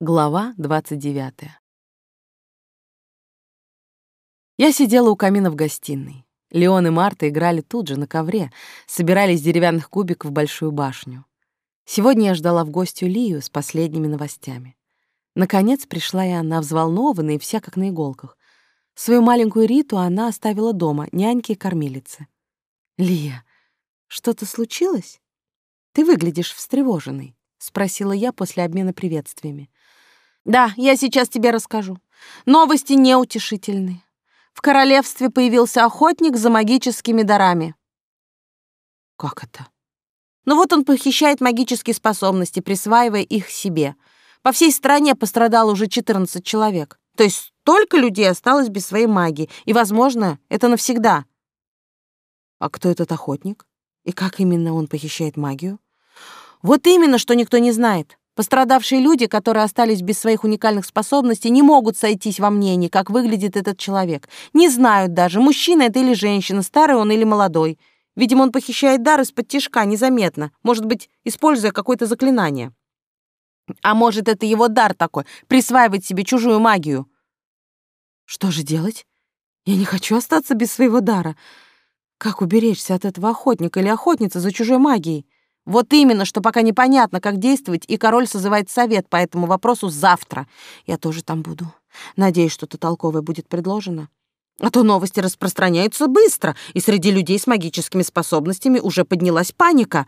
Глава 29. Я сидела у камина в гостиной. Леон и Марта играли тут же, на ковре, собирали из деревянных кубиков в большую башню. Сегодня я ждала в гостью Лию с последними новостями. Наконец пришла и она, взволнованная и вся как на иголках. Свою маленькую Риту она оставила дома, няньки и кормилицы. «Лия, что-то случилось? Ты выглядишь встревоженной», — спросила я после обмена приветствиями. Да, я сейчас тебе расскажу. Новости неутешительные. В королевстве появился охотник за магическими дарами. Как это? Ну вот он похищает магические способности, присваивая их себе. По всей стране пострадало уже 14 человек. То есть столько людей осталось без своей магии. И, возможно, это навсегда. А кто этот охотник? И как именно он похищает магию? Вот именно, что никто не знает. Пострадавшие люди, которые остались без своих уникальных способностей, не могут сойтись во мнении, как выглядит этот человек. Не знают даже, мужчина это или женщина, старый он или молодой. Видимо, он похищает дар из-под тишка, незаметно, может быть, используя какое-то заклинание. А может, это его дар такой, присваивать себе чужую магию. Что же делать? Я не хочу остаться без своего дара. Как уберечься от этого охотника или охотницы за чужой магией? Вот именно, что пока непонятно, как действовать, и король созывает совет по этому вопросу завтра. Я тоже там буду. Надеюсь, что-то толковое будет предложено. А то новости распространяются быстро, и среди людей с магическими способностями уже поднялась паника.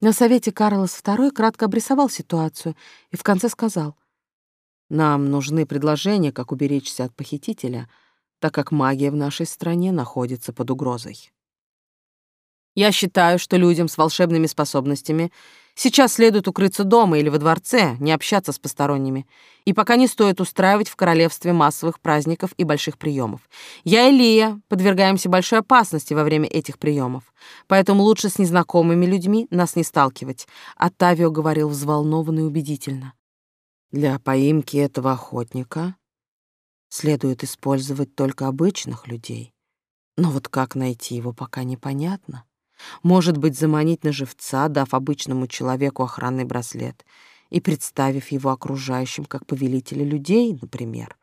На совете Карлос II кратко обрисовал ситуацию и в конце сказал. «Нам нужны предложения, как уберечься от похитителя, так как магия в нашей стране находится под угрозой». Я считаю, что людям с волшебными способностями сейчас следует укрыться дома или во дворце, не общаться с посторонними. И пока не стоит устраивать в королевстве массовых праздников и больших приемов. Я и Лия подвергаемся большой опасности во время этих приемов, поэтому лучше с незнакомыми людьми нас не сталкивать. Оттавио говорил взволнованно и убедительно. Для поимки этого охотника следует использовать только обычных людей. Но вот как найти его, пока непонятно. Может быть, заманить на живца, дав обычному человеку охранный браслет и представив его окружающим как повелителя людей, например.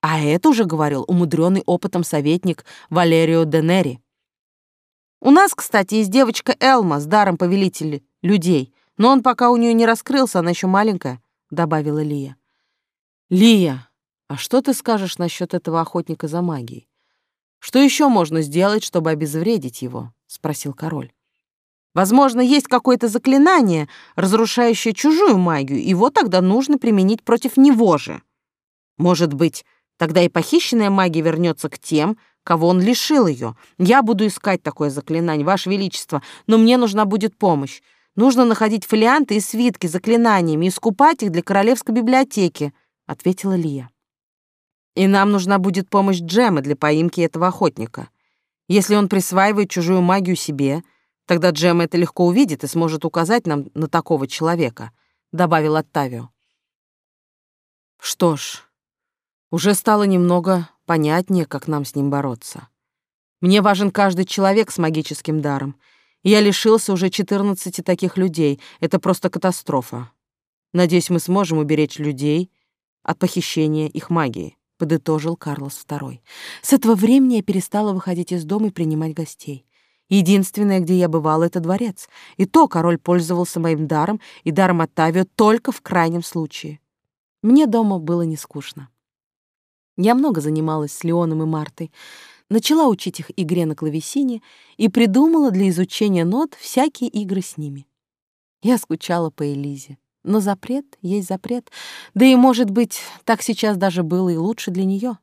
А это уже говорил умудренный опытом советник Валерио Денери. У нас, кстати, есть девочка Элма с даром повелителя людей, но он пока у нее не раскрылся, она еще маленькая, добавила Лия. Лия, а что ты скажешь насчет этого охотника за магией? Что еще можно сделать, чтобы обезвредить его? Спросил король. Возможно, есть какое-то заклинание, разрушающее чужую магию, его тогда нужно применить против него же. Может быть, тогда и похищенная магия вернется к тем, кого он лишил ее. Я буду искать такое заклинание, Ваше Величество, но мне нужна будет помощь. Нужно находить фолианты и свитки с заклинаниями и скупать их для королевской библиотеки, ответила Лия. И нам нужна будет помощь Джема для поимки этого охотника. Если он присваивает чужую магию себе, тогда Джем это легко увидит и сможет указать нам на такого человека», — добавил Оттавио. «Что ж, уже стало немного понятнее, как нам с ним бороться. Мне важен каждый человек с магическим даром, я лишился уже 14 таких людей. Это просто катастрофа. Надеюсь, мы сможем уберечь людей от похищения их магии» подытожил Карлос II. С этого времени я перестала выходить из дома и принимать гостей. Единственное, где я бывала, это дворец. И то король пользовался моим даром и даром Оттавио только в крайнем случае. Мне дома было не скучно. Я много занималась с Леоном и Мартой, начала учить их игре на клавесине и придумала для изучения нот всякие игры с ними. Я скучала по Элизе. Но запрет есть запрет. Да и, может быть, так сейчас даже было и лучше для нее.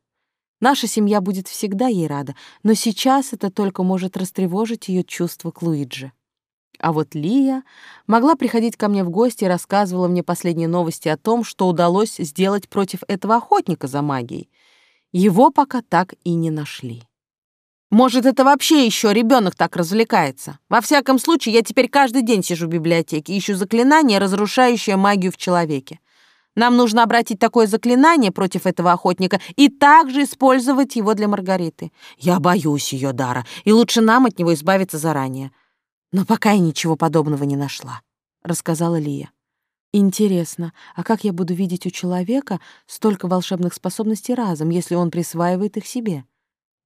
Наша семья будет всегда ей рада, но сейчас это только может растревожить ее чувства к Луиджи. А вот Лия могла приходить ко мне в гости и рассказывала мне последние новости о том, что удалось сделать против этого охотника за магией. Его пока так и не нашли. Может, это вообще еще ребенок так развлекается. Во всяком случае, я теперь каждый день сижу в библиотеке, ищу заклинание, разрушающее магию в человеке. Нам нужно обратить такое заклинание против этого охотника и также использовать его для Маргариты. Я боюсь ее дара, и лучше нам от него избавиться заранее. Но пока я ничего подобного не нашла, — рассказала Лия. Интересно, а как я буду видеть у человека столько волшебных способностей разом, если он присваивает их себе?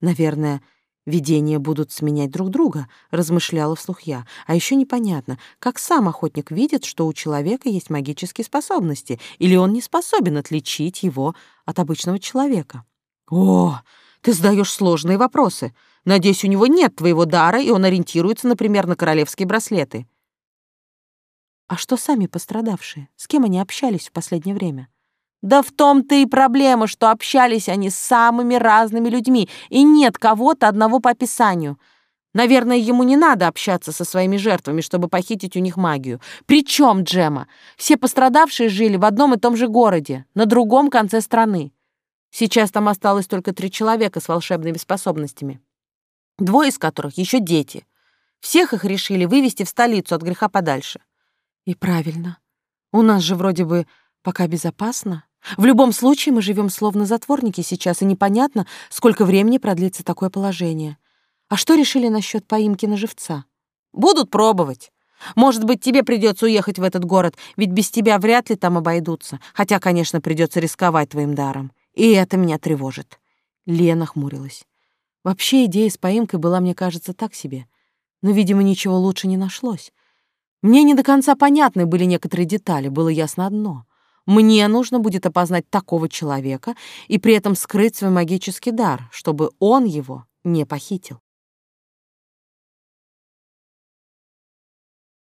Наверное, видения будут сменять друг друга, размышляла вслух я. А еще непонятно, как сам охотник видит, что у человека есть магические способности, или он не способен отличить его от обычного человека. О, ты задаешь сложные вопросы. Надеюсь, у него нет твоего дара, и он ориентируется, например, на королевские браслеты. А что сами пострадавшие? С кем они общались в последнее время? Да в том-то и проблема, что общались они с самыми разными людьми, и нет кого-то одного по описанию. Наверное, ему не надо общаться со своими жертвами, чтобы похитить у них магию. Причем, Джема, все пострадавшие жили в одном и том же городе, на другом конце страны. Сейчас там осталось только три человека с волшебными способностями. Двое из которых еще дети. Всех их решили вывести в столицу от греха подальше. И правильно. У нас же вроде бы пока безопасно. В любом случае мы живем словно затворники сейчас, и непонятно, сколько времени продлится такое положение. А что решили насчет поимки на живца? Будут пробовать. Может быть, тебе придется уехать в этот город, ведь без тебя вряд ли там обойдутся. Хотя, конечно, придется рисковать твоим даром. И это меня тревожит. Лена хмурилась. Вообще идея с поимкой была, мне кажется, так себе. Но, видимо, ничего лучше не нашлось. Мне не до конца понятны были некоторые детали, было ясно одно. Мне нужно будет опознать такого человека и при этом скрыть свой магический дар, чтобы он его не похитил.